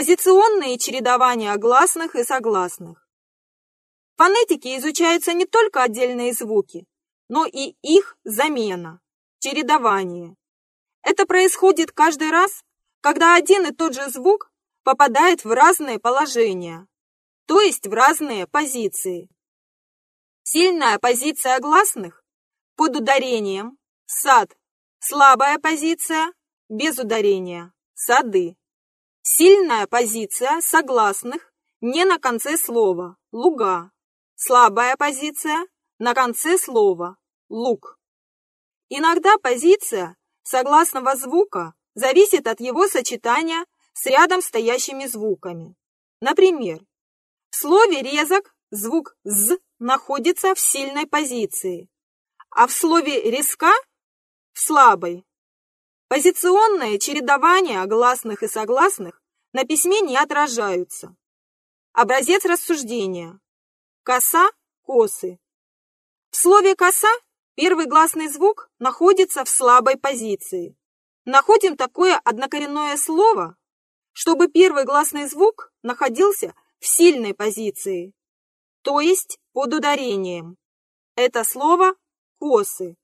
Позиционные чередования гласных и согласных. В фонетике изучаются не только отдельные звуки, но и их замена, чередование. Это происходит каждый раз, когда один и тот же звук попадает в разные положения, то есть в разные позиции. Сильная позиция гласных под ударением – сад, слабая позиция без ударения – сады. Сильная позиция согласных не на конце слова – луга. Слабая позиция на конце слова – луг. Иногда позиция согласного звука зависит от его сочетания с рядом стоящими звуками. Например, в слове «резок» звук «з» находится в сильной позиции, а в слове «резка» – в слабой. Позиционное чередование гласных и согласных на письме не отражаются. Образец рассуждения. Коса – косы. В слове «коса» первый гласный звук находится в слабой позиции. Находим такое однокоренное слово, чтобы первый гласный звук находился в сильной позиции, то есть под ударением. Это слово «косы».